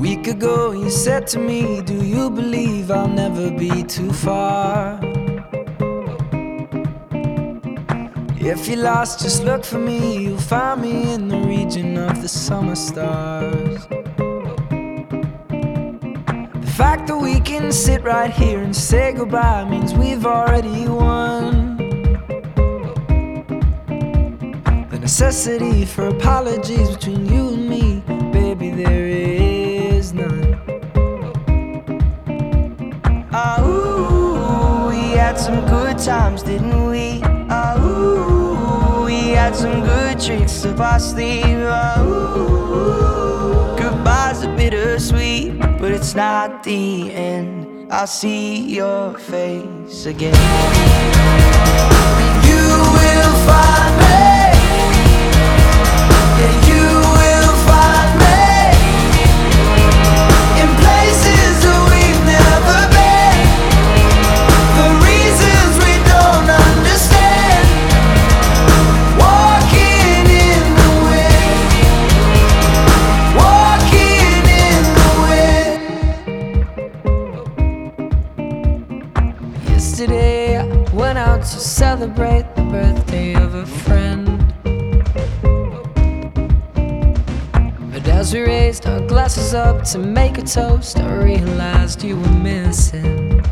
week ago, you said to me, Do you believe I'll never be too far? If you're lost, just look for me. You'll find me in the region of the summer stars. The fact that we can sit right here and say goodbye means we've already won. The necessity for apologies between you good times, didn't we? Ah, ooh, we had some good tricks up our sleeve. Ah, ooh, goodbye's a bittersweet, but it's not the end. I'll see your face again. You will find me. I went out to celebrate the birthday of a friend. But as we raised our glasses up to make a toast, I realized you were missing.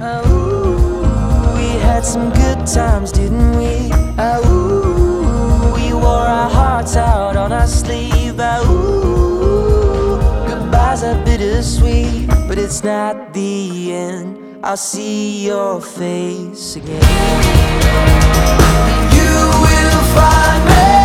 Oh, we had some good times, didn't we? Oh, bittersweet, but it's not the end. I'll see your face again. You will find me.